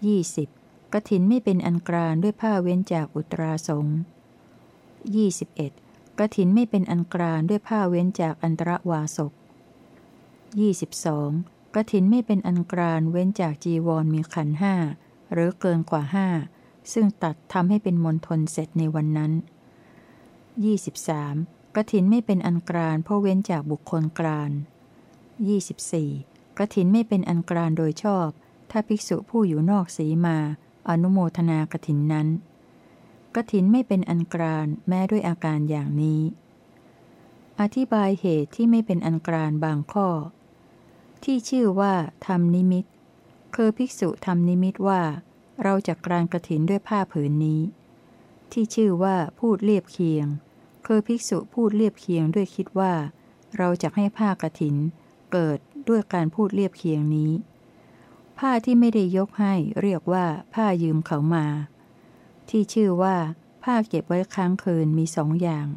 20. กระถินไม่เป็นอันกรานด้วยผ้าเว้นจากอุตราสงฆ์ 21. กระถินไม่เป็นอันกรานด้วยผ้าเว้นจากอันตรวาสก 22. กระถินไม่เป็นอันกรานเว้นจากจีวรมีขันห้าหรือเกินกว่าห้า ซึ่งตัดทำให้เป็นมนทนเสร็จในวันนั้น 23. กระถินไม่เป็นอันกรานเพราะเว้นจากบุคคลกราน 24. กระถินไม่เป็นอันกรานโดยชอบ ถ้าภิกษุผู้อยู่นอกสีมา อนุโมทนากระถินนั้น กระถินไม่เป็นอันกรานแม้ด้วยอาการอย่างนี้ อธิบายเหตุที่ไม่เป็นอันกรานบางข้อ ที่ชื่อว่าทำนิมิต คือภิกษุทำนิมิตว่า เราจะกรานกระถินด้วยผ้าผืนนี้ ที่ชื่อว่าพูดเรียบเคียง คือภิกษุพูดเรียบเคียงด้วยคิดว่า เราจะให้ผ้ากระถิน เกิดด้วยการพูดเรียบเคียงนี้ ผ้าที่ไม่ได้ยกให้เรียกว่าผ้ายืมเขามา ที่ชื่อว่า ผ้าเก็บไว้ค้างคืนมีสองอย่าง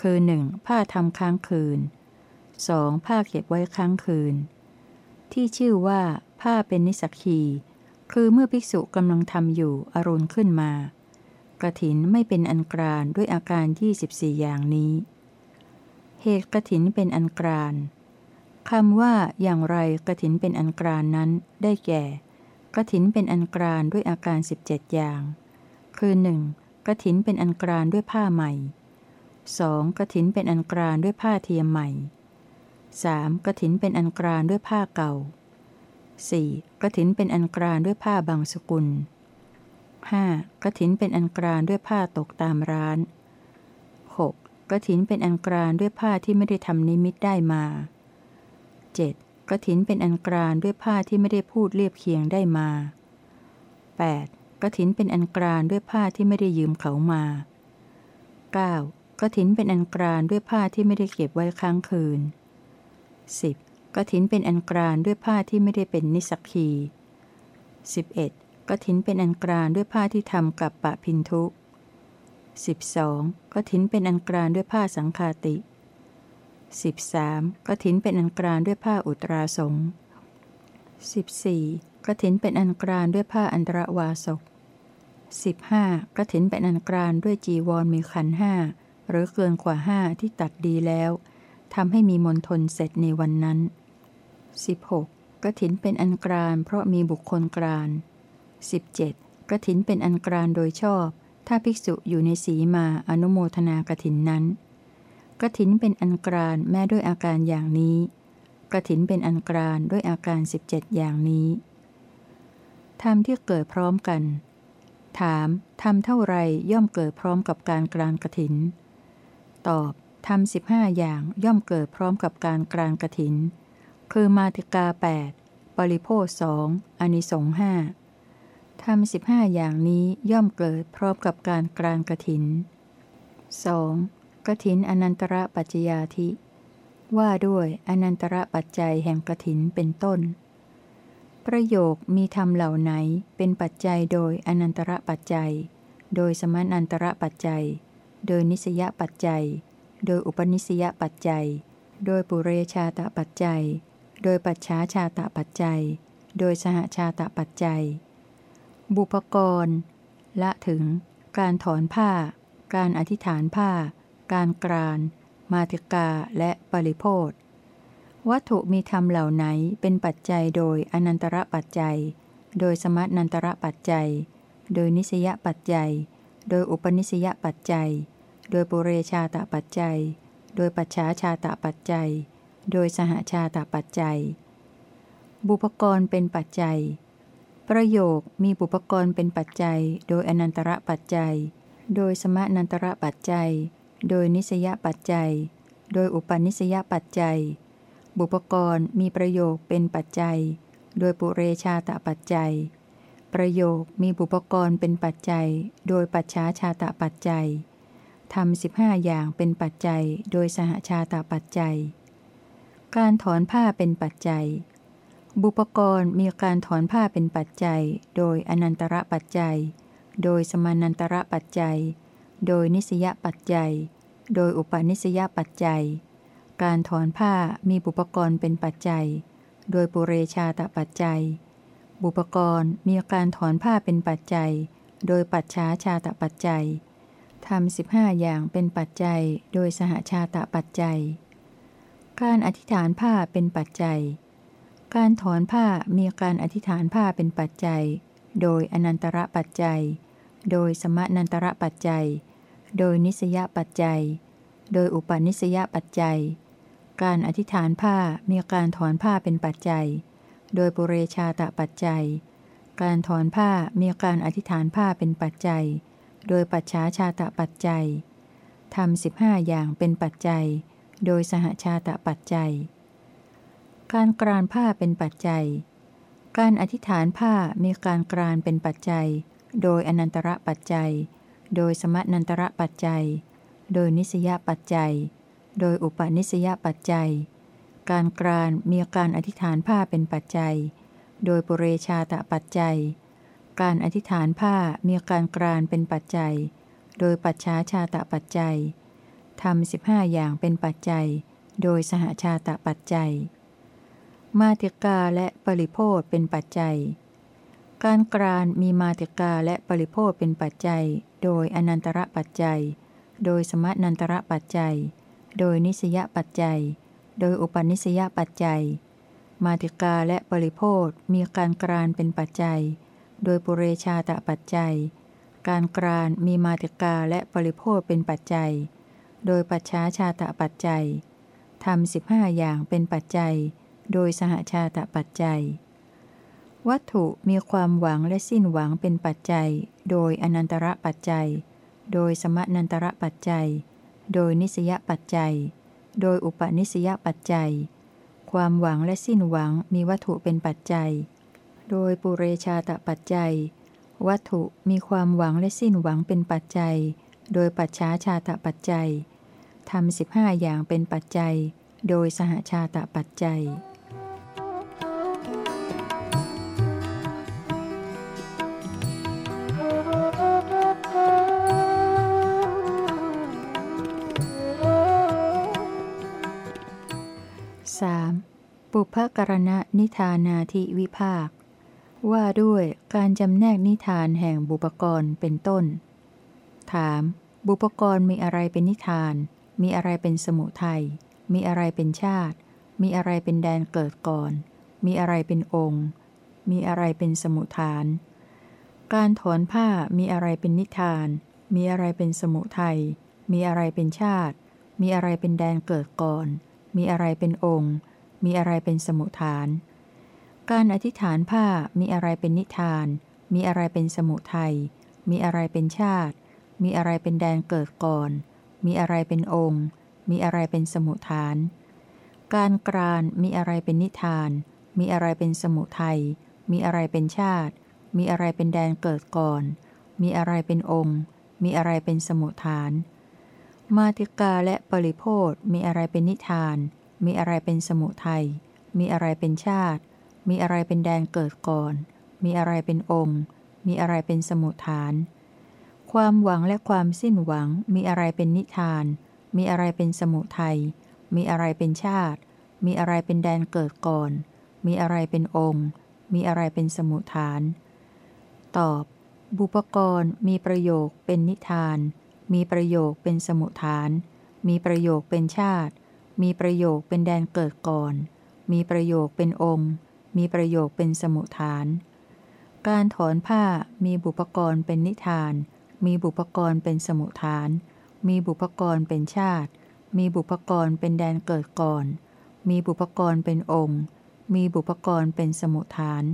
คือหนึ่งผ้าทำค้างคืนสองผ้าเก็บไว้ค้างคืน ที่ชื่อว่า ผ้าเป็นนิสัก คือเมื่อภิกษุกำลังทำอยู่อรุณขึ้นมากระถินไม่เป็นอันกรานด้วยอาการ 24 อย่างนี้ เหตุกระถินเป็นอันกรานคำว่าอย่างไรกระถินเป็นอันกรานนั้นได้แก่กระถินเป็นอันกรานด้วยอาการ 17 อย่าง คือ 1. กระถินเป็นอันกรานด้วยผ้าใหม่ 2. กระถินเป็นอันกรานด้วยผ้าเทียมใหม่ 3. กระถินเป็นอันกรานด้วยผ้าเก่า 4. กระถินเป็นอันกรานด้วยผ้าบางสกุล 5. กระถินเป็นอันกรานด้วยผ้าตกตามร้าน 6. กระถินเป็นอันกรานด้วยผ้าที่ไม่ได้ทำนิมิตได้มา 7. กระถินเป็นอันกรานด้วยผ้าที่ไม่ได้พูดเรียบเคียงได้มา 8. กระถินเป็นอันกรานด้วยผ้าที่ไม่ได้ยืมเขามา 9. กระถินเป็นอันกรานด้วยผ้าที่ไม่ได้เก็บไว้ค้างคืน 10. กถินเป็นอันกรานด้วยผ้าที่ไม่ได้เป็นนิสักี 11. กถินเป็นอันกรานด้วยผ้าที่ทำกับปะพินทุ 12. กถินเป็นอันกรานด้วยผ้าสังคาติ 13. กถินเป็นอันกรานด้วยผ้าอุตราสง 14. กถินเป็นอันกรานด้วยผ้าอันตรวาสก 15. กถินเป็นอันกรานด้วยจีวรมีขันห้าหรือเกินกว่าห้าที่ตัดดีแล้วทำให้มีมนทนเสร็จในวันนั้น 16. กระถินเป็นอันกรานเพราะมีบุคคลกราน 17. กระถินเป็นอันกรานโดยชอบ ถ้าภิกษุอยู่ในสีมาอนุโมทนากระถินนั้น กระถินเป็นอันกรานแม้ด้วยอาการอย่างนี้ กระถินเป็นอันกรานด้วยอาการ 17 อย่างนี้ธรรมที่เกิดพร้อมกัน ถามทำเท่าไรย่อมเกิดพร้อมกับการกรานกระถิน ตอบทำสิบห้าอย่างย่อมเกิดพร้อมกับการกรานกระถิน คือมาติกา 8 ปริโพสองอนิสงห้าทำสิบห้าอย่างนี้ย่อมเกิดพร้อมกับการกรานกระถิน 2. กระถินอนันตระปัจจยาธิ ว่าด้วยอนันตระปัจจัยแห่งกระถินเป็นต้น ประโยคมีธรรมเหล่าไหนเป็นปัจจัยโดยอนันตระปัจจัย โดยสมานันตระปัจจัย โดยนิสยปัจจัย โดยอุปนิสยปัจจัย โดยปุเรชาตปัจจัย โดยปัจฉาชาตปัจจัย โดยสหชาตปัจจัย บุพกรละถึง การถอนผ้า การอธิษฐานผ้า การกราน มาติกาและปริโพธวัตถุมีธรรมเหล่าไหนเป็นปัจจัยโดยอนันตระปัจจัย โดยสมนันตระปัจจัย โดยนิสยปัจจัย โดยอุปนิสยปัจจัย โดยปุเรชาตปัจจัย โดยปัจฉาชาตปัจจัย โดยสหชาตปัจจัย บุพกรเป็นปัจจัย ประโยคมีบุพกรเป็นปัจจัย โดยอนันตระปัจจัย โดยสมนันตระปัจจัย โดยนิสยปัจจัย โดยอุปนิสยปัจจัย บุพกรมีประโยคเป็นปัจจัย โดยปุเรชาตปัจจัย ประโยคมีบุพกรเป็นปัจจัย โดยปัจฉาชาตปัจจัยทำสิบห้าอย่างเป็นปัจจัย โดยสหชาตปัจจัย การถอนผ้าเป็นปัจจัย บุปกรณ์มีการถอนผ้าเป็นปัจจัย โดยอนันตระปัจจัย โดยสมานันตระปัจจัย โดยนิสยปัจจัย โดยอุปนิสยปัจจัย การถอนผ้ามีบุปกรณ์เป็นปัจจัย โดยปุเรชาตปัจจัย บุปกรณ์มีการถอนผ้าเป็นปัจจัย โดยปัจฉาชาตปัจจัยทำสิบห้าอย่างเป็นปัจจัย โดยสหชาตปัจจัย การอธิษฐานผ้าเป็นปัจจัย การถอนผ้ามีการอธิษฐานผ้าเป็นปัจจัย โดยอนันตระปัจจัย โดยสมนันตระปัจจัย โดยนิสยปัจจัย โดยอุปนิสยปัจจัย การอธิษฐานผ้ามีการถอนผ้าเป็นปัจจัย โดยปุเรชาตปัจจัย การถอนผ้ามีการอธิษฐานผ้าเป็นปัจจัย โดยปัจฉาชาตปัจจัยทำสิบห้าอย่างเป็นปัจจัย โดยสหชาตปัจจัย การกรานผ้าเป็นปัจจัย การอธิษฐานผ้ามีการกรานเป็นปัจจัย โดยอนันตระปัจจัย โดยสมนันตระปัจจัย โดยนิสยปัจจัย โดยอุปนิสยปัจจัย การกรานมีการอธิษฐานผ้าเป็นปัจจัย โดยปุเรชาตะปัจจัย การอธิษฐานผ้ามีการกรานเป็นปัจจัย โดยปัจฉาชาตะปัจจัย ทำสิบห้าอย่างเป็นปัจจัย โดยสหชาตะปัจจัย มาติกาและปริโพธเป็นปัจจัย การกรานมีมาติกาและปริโพธเป็นปัจจัย โดยอนันตระปัจจัย โดยสมนันตระปัจจัย โดยนิสยปัจจัย โดยอุปนิสยปัจจัย มาติกาและปริโพธมีการกรานเป็นปัจจัย โดยปุเรชาตะปัจจัย การกรานมีมาติกาและปริโพธเป็นปัจจัย โดยปัจฉาชาตะปัจจัยทำสิบห้าอย่างเป็นปัจจัย โดยสหชาตะปัจจัย วัตถุมีความหวังและสิ้นหวังเป็นปัจจัย โดยอนันตระปัจจัย โดยสมนันตระปัจจัย โดยนิสยปัจจัย โดยอุปนิสยปัจจัย ความหวังและสิ้นหวังมีวัตถุเป็นปัจจัย โดยปุเรชาตะปัจจัย วัตถุมีความหวังและสิ้นหวังเป็นปัจจัย โดยปัจฉาชาตะปัจจัย ทำสิบห้าอย่างเป็นปัจจัย โดยสหชาตะปัจจัย 3. ปุพกรณะนิทานาธิวิภาค ว่าด้วยการจำแนกนิทานแห่งบุปกรณ์เป็นต้น ถาม บุปกรณ์มีอะไรเป็นนิทาน มีอะไรเป็นสมุทัย มีอะไรเป็นชาติ มีอะไรเป็นแดนเกิดก่อน มีอะไรเป็นองค์ มีอะไรเป็นสมุทาน การถอนผ้ามีอะไรเป็นนิทาน มีอะไรเป็นสมุทัย มีอะไรเป็นชาติ มีอะไรเป็นแดนเกิดก่อน มีอะไรเป็นองค์ มีอะไรเป็นสมุทาน การอธิษฐานผ้ามีอะไรเป็นนิทาน มีอะไรเป็นสมุทัย มีอะไรเป็นชาติ มีอะไรเป็นแดนเกิดก่อน มีอะไรเป็นองค์ มีอะไรเป็นสมุทฐาน การกรานมีอะไรเป็นนิทาน มีอะไรเป็นสมุทัย มีอะไรเป็นชาติ มีอะไรเป็นแดนเกิดก่อน มีอะไรเป็นองค์ มีอะไรเป็นสมุทฐาน มาติกาและปริโพธมีอะไรเป็นนิทาน มีอะไรเป็นสมุทัย มีอะไรเป็นชาติ มีอะไรเป็นแดนเกิดก่อน มีอะไรเป็นองค์ มีอะไรเป็นสมุทฐาน ความหวังและความสิ้นหวังมีอะไรเป็นนิทาน มีอะไรเป็นสมุทัย มีอะไรเป็นชาติ มีอะไรเป็นแดนเกิดก่อน มีอะไรเป็นองค์ มีอะไรเป็นสมุทฐาน ตอบ บุปกรณ์มีประโยคเป็นนิทาน มีประโยคเป็นสมุทฐาน มีประโยคเป็นชาติ มีประโยคเป็นแดนเกิดก่อน มีประโยคเป็นองค์ มีประโยคเป็นสมุทฐาน การถอนผ้ามีบุปกรณ์เป็นนิทาน มีบุพกรเป็นสมุทฐาน มีบุพกรเป็นชาติ มีบุพกรเป็นแดนเกิดก่อน มีบุพกรเป็นองค์ มีบุพกรเป็นสมุทฐาน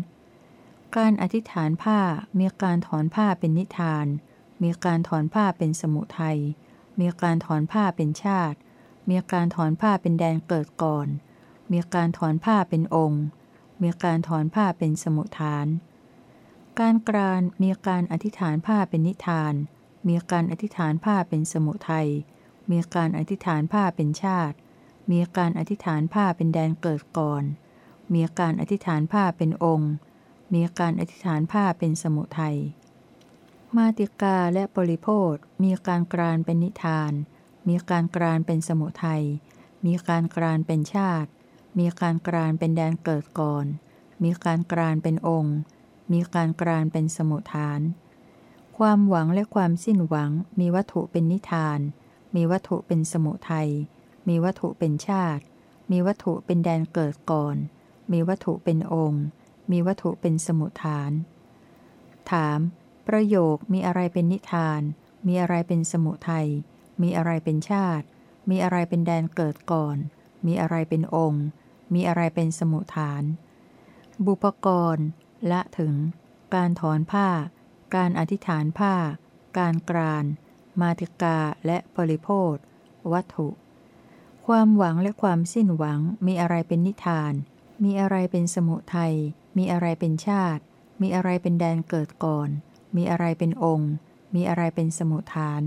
การอธิษฐานผ้ามีการถอนผ้าเป็นนิทาน มีการถอนผ้าเป็นสมุทัย มีการถอนผ้าเป็นชาติ มีการถอนผ้าเป็นแดนเกิดก่อน มีการถอนผ้าเป็นองค์ มีการถอนผ้าเป็นสมุทฐาน การกรานมีการอธิษฐานผ้าเป็นนิทาน มีการอธิษฐานผ้าเป็นสมุทัย มีการอธิษฐานผ้าเป็นชาติ มีการอธิษฐานผ้าเป็นแดนเกิดก่อน มีการอธิษฐานผ้าเป็นองค์ มีการอธิษฐานผ้าเป็นสมุทัย มาติกาและปริโพธมีการกรานเป็นนิทาน มีการกรานเป็นสมุทัย มีการกรานเป็นชาติ มีการกรานเป็นแดนเกิดก่อน มีการกรานเป็นองค์ มีการกรานเป็นสมุทฐาน ความหวังและความสิ้นหวัง มีวัตถุเป็นนิทาน มีวัตถุเป็นสมุทัย มีวัตถุเป็นชาติ มีวัตถุเป็นแดนเกิดก่อน มีวัตถุเป็นองค์ มีวัตถุเป็นสมุทฐาน ถาม ประโยคมีอะไรเป็นนิทาน มีอะไรเป็นสมุทัย มีอะไรเป็นชาติ มีอะไรเป็นแดนเกิดก่อน มีอะไรเป็นองค์ มีอะไรเป็นสมุทฐาน บุปกรณ์ ละถึง การถอนผ้า การอธิษฐานผ้า การกราน มาติกาและปริโภธวัตถุ ความหวังและความสิ้นหวังมีอะไรเป็นนิทาน มีอะไรเป็นสมุทัย มีอะไรเป็นชาติ มีอะไรเป็นแดนเกิดก่อน มีอะไรเป็นองค์ มีอะไรเป็นสมุทฐาน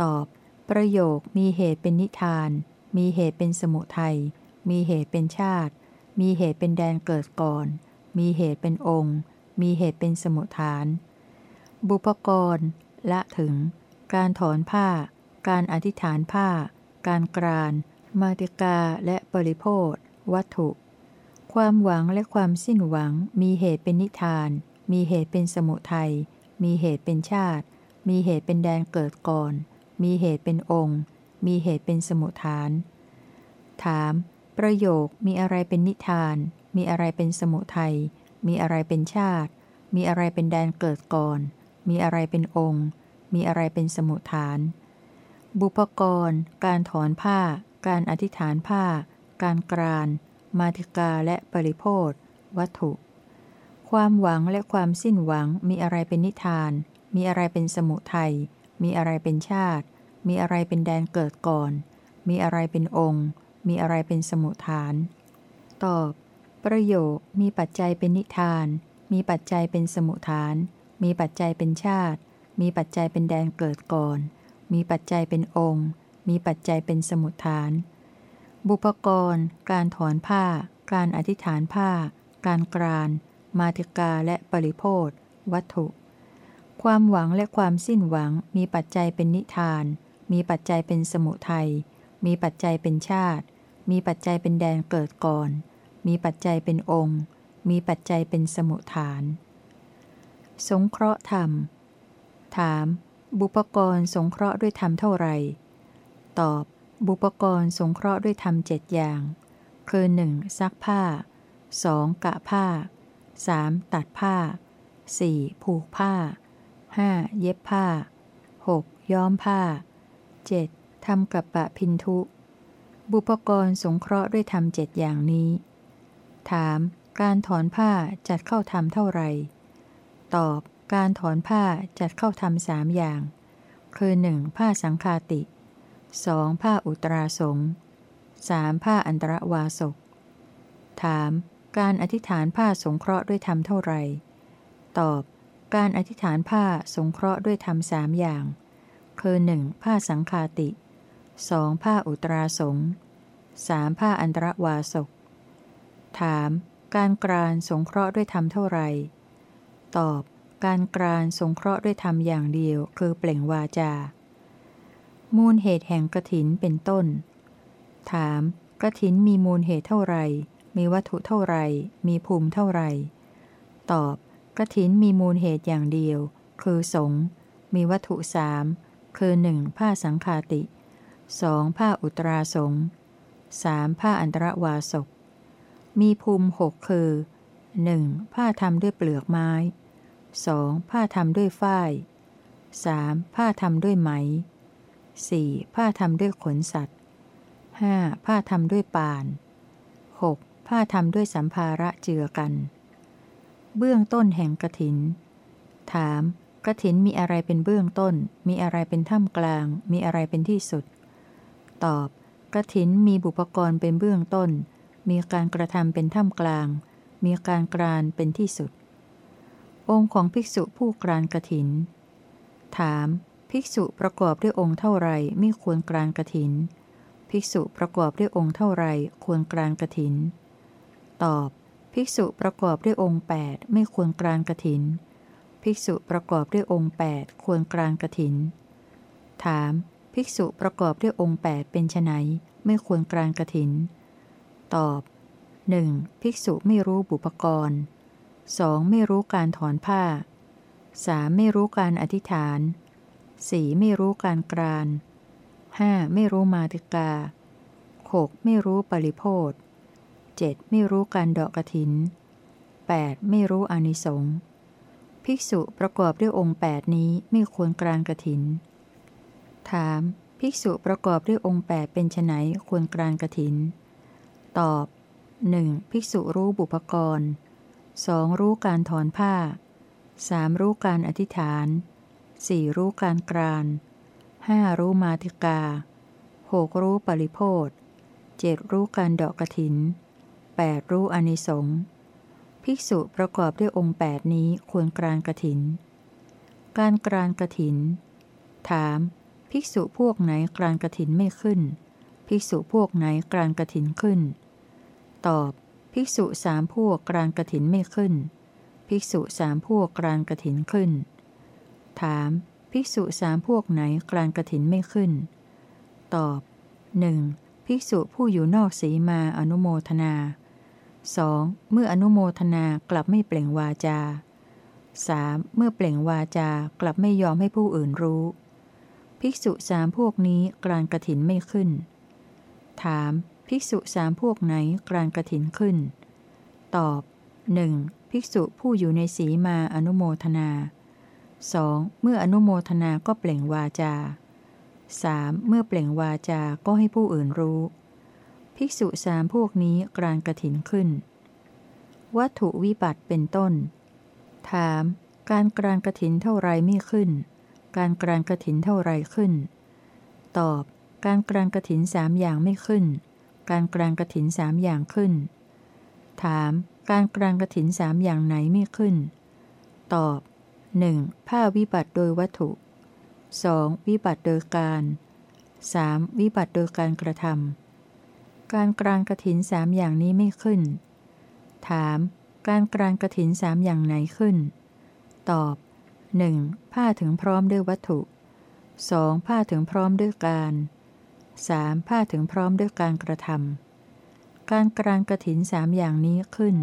ตอบ ประโยคมีเหตุเป็นนิทาน มีเหตุเป็นสมุทัย มีเหตุเป็นชาติ มีเหตุเป็นแดนเกิดก่อน มีเหตุเป็นองค์ มีเหตุเป็นสมุทฐาน บุปกรณ์ละถึง การถอนผ้า การอธิษฐานผ้า การกราน มาติกาและบริโภควัตถุ ความหวังและความสิ้นหวัง มีเหตุเป็นนิทาน มีเหตุเป็นสมุทัย มีเหตุเป็นชาติ มีเหตุเป็นแดนเกิดก่อน มีเหตุเป็นองค์ มีเหตุเป็นสมุทฐาน ถาม ประโยคมีอะไรเป็นนิทาน มีอะไรเป็นสมุทัย มีอะไรเป็นชาติ มีอะไรเป็นแดนเกิดก่อน มีอะไรเป็นองค์ มีอะไรเป็นสมุทฐาน บุปกร การถอนผ้า การอธิษฐานผ้า การกราน มาติกาและปริโภทวัตถุ ความหวังและความสิ้นหวังมีอะไรเป็นนิทาน มีอะไรเป็นสมุทัย มีอะไรเป็นชาติ มีอะไรเป็นแดนเกิดก่อน มีอะไรเป็นองค์ มีอะไรเป็นสมุทฐาน ตอบ ประโยคมีปัจจัยเป็นนิทาน มีปัจจัยเป็นสมุทฐาน มีปัจจัยเป็นชาติ มีปัจจัยเป็นแดนเกิดก่อน มีปัจจัยเป็นองค์ มีปัจจัยเป็นสมุทฐาน บุปกรณ์ การถอนผ้า การอธิษฐานผ้า การกราน มาติกาและปริโภทวัตถุ ความหวังและความสิ้นหวัง มีปัจจัยเป็นนิทาน มีปัจจัยเป็นสมุทัย มีปัจจัยเป็นชาติ มีปัจจัยเป็นแดนเกิดก่อน มีปัจจัยเป็นองค์ มีปัจจัยเป็นสมุทฐาน สงเคราะห์ธรรม ถาม บุปกรณ์สงเคราะห์ด้วยธรรมเท่าไหร่ ตอบ บุปกรณ์สงเคราะห์ด้วยธรรมเจ็ดอย่าง คือ 1. ซักผ้า 2. กะผ้า 3. ตัดผ้า 4. ผูกผ้า 5. เย็บผ้า 6. ย้อมผ้า 7. ทำกับปะพินทุ บุปกรณ์สงเคราะห์ด้วยธรรมเจ็ดอย่างนี้ ถาม การถอนผ้าจัดเข้าทำเท่าไหร่ ตอบ การถอนผ้าจัดเข้าทำสามอย่าง คือ 1. ผ้าสังคาติ 2. ผ้าอุตราสงฆ์ 3. ผ้าอันตรวาสก ถาม การอธิษฐานผ้าสงเคราะห์ด้วยธรรมเท่าไหร่ ตอบ การอธิษฐานผ้าสงเคราะห์ด้วยธรรมสามอย่าง คือ 1. ผ้าสังคาติ 2. ผ้าอุตราสงฆ์ 3. ผ้าอันตรวาสก ถาม การกรานสงเคราะห์ด้วยธรรมเท่าไหร่ ตอบ การกรานสงเคราะห์ด้วยธรรมอย่างเดียว คือเปล่งวาจา มูลเหตุแห่งกระถินเป็นต้น ถามกระถินมีมูลเหตุเท่าไหร่ มีวัตถุเท่าไหร่ มีภูมิเท่าไหร่ ตอบกระถินมีมูลเหตุอย่างเดียว คือสงมีวัตถุสามคือ 1. ผ้าสังคาติ 2. ผ้าอุตราสงฆ์ 3. ผ้าอันตรวาสก มีภูมิหกคือ 1. ผ้าทำด้วยเปลือกไม้ 2. ผ้าทำด้วยฝ้าย 3. ผ้าทำด้วยไหม 4. ผ้าทำด้วยขนสัตว์ 5. ผ้าทำด้วยป่าน 6. ผ้าทำด้วยสัมภาระเจือกัน เบื้องต้นแห่งกระถิน ถามกระถินมีอะไรเป็นเบื้องต้น มีอะไรเป็นท่ามกลาง มีอะไรเป็นที่สุด ตอบกระถินมีบุปกรณ์เป็นเบื้องต้น มีการกระทำเป็นท่ามกลาง มีการกรานเป็นที่สุด องค์ของภิกษุผู้กรานกรถิน ถาม ภิกษุประกอบด้วยองค์เท่าไรไม่ควรกรานกรถิน ภิกษุประกอบด้วยองค์เท่าไรควรกรานกรถิน ตอบ ภิกษุประกอบด้วยองค์ 8 ไม่ควรกรานกรถิน ภิกษุประกอบด้วยองค์ 8 ควรกรานกรถิน ถาม ภิกษุประกอบด้วยองค์ 8 เป็นไนไม่ควรกรานกรถิน ตอบ 1. ภิกษุไม่รู้บุปกรณ์ 2. ไม่รู้การถอนผ้า 3. ไม่รู้การอธิษฐาน 4. ไม่รู้การกราน 5. ไม่รู้มาติกา 6. ไม่รู้ปริโพธ 7. ไม่รู้การดอกกระถิน 8. ไม่รู้อนิสงส์ภิกษุประกอบด้วยองค์ 8 นี้ไม่ควรกรานกระถิน ถาม ภิกษุประกอบด้วยองค์ 8 เป็นไนควรกรานกระถิน ตอบ 1. ภิกษุรู้บุพกรณ์ 2. รู้การถอนผ้า 3. รู้การอธิษฐาน 4. รู้การกราน 5. รู้มาติกา 6. รู้ปริโพธ 7. รู้การดอกกระถิน 8. รู้อนิสงส์ภิกษุประกอบด้วยองค์ 8 นี้ควรกรานกระถิน การกรานกระถิน ถาม ภิกษุพวกไหนกรานกระถินไม่ขึ้น ภิกษุพวกไหนกรานกระถินขึ้น ตอบ ภิกษุสามพวกกรานกระถินไม่ขึ้น ภิกษุสามพวกกรานกระถินขึ้น ถาม ภิกษุสามพวกไหนกรานกระถินไม่ขึ้น ตอบหนึ่งภิกษุผู้อยู่นอกสีมาอนุโมทนา 2. เมื่ออนุโมทนากลับไม่เปล่งวาจา 3. เมื่อเปล่งวาจากลับไม่ยอมให้ผู้อื่นรู้ ภิกษุสามพวกนี้กรานกระถินไม่ขึ้น ถาม ภิกษุสามพวกไหนกรานกระถินขึ้น ตอบ 1. ภิกษุผู้อยู่ในสีมาอนุโมทนา 2. เมื่ออนุโมทนาก็เปล่งวาจา 3. เมื่อเปล่งวาจาก็ให้ผู้อื่นรู้ ภิกษุสามพวกนี้กรานกระถินขึ้น วัตถุวิบัติเป็นต้น ถาม การกรานกระถินเท่าไรไม่ขึ้น การกรานกระถินเท่าไรขึ้น ตอบ การกรานกระถินสามอย่างไม่ขึ้น การกรานกระถินสามอย่างขึ้น ถาม การกรานกระถินสามอย่างไหนไม่ขึ้น ตอบ 1. ผ้าวิบัติโดยวัตถุ 2. วิบัติโดยการ 3. วิบัติโดยการกระทำการกรานกระถินสามอย่างนี้ไม่ขึ้น ถาม การกรานกระถินสามอย่างไหนขึ้น ตอบ 1. ผ้าถึงพร้อมด้วยวัตถุ 2. ผ้าถึงพร้อมด้วยการ 3. ผ้าถึงพร้อมด้วยการกระทำการกรานกระถินสามอย่างนี้ขึ้น